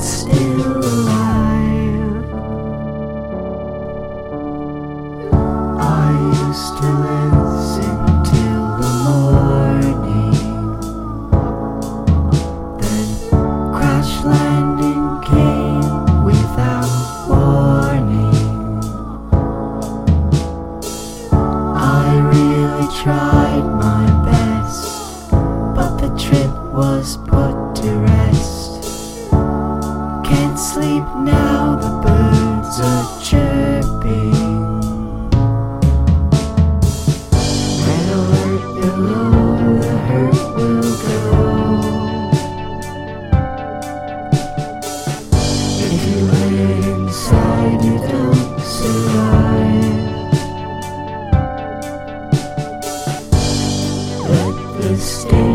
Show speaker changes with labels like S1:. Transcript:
S1: still tried my best, but the trip was put to rest. Can't sleep now, the birds are chirping. stay.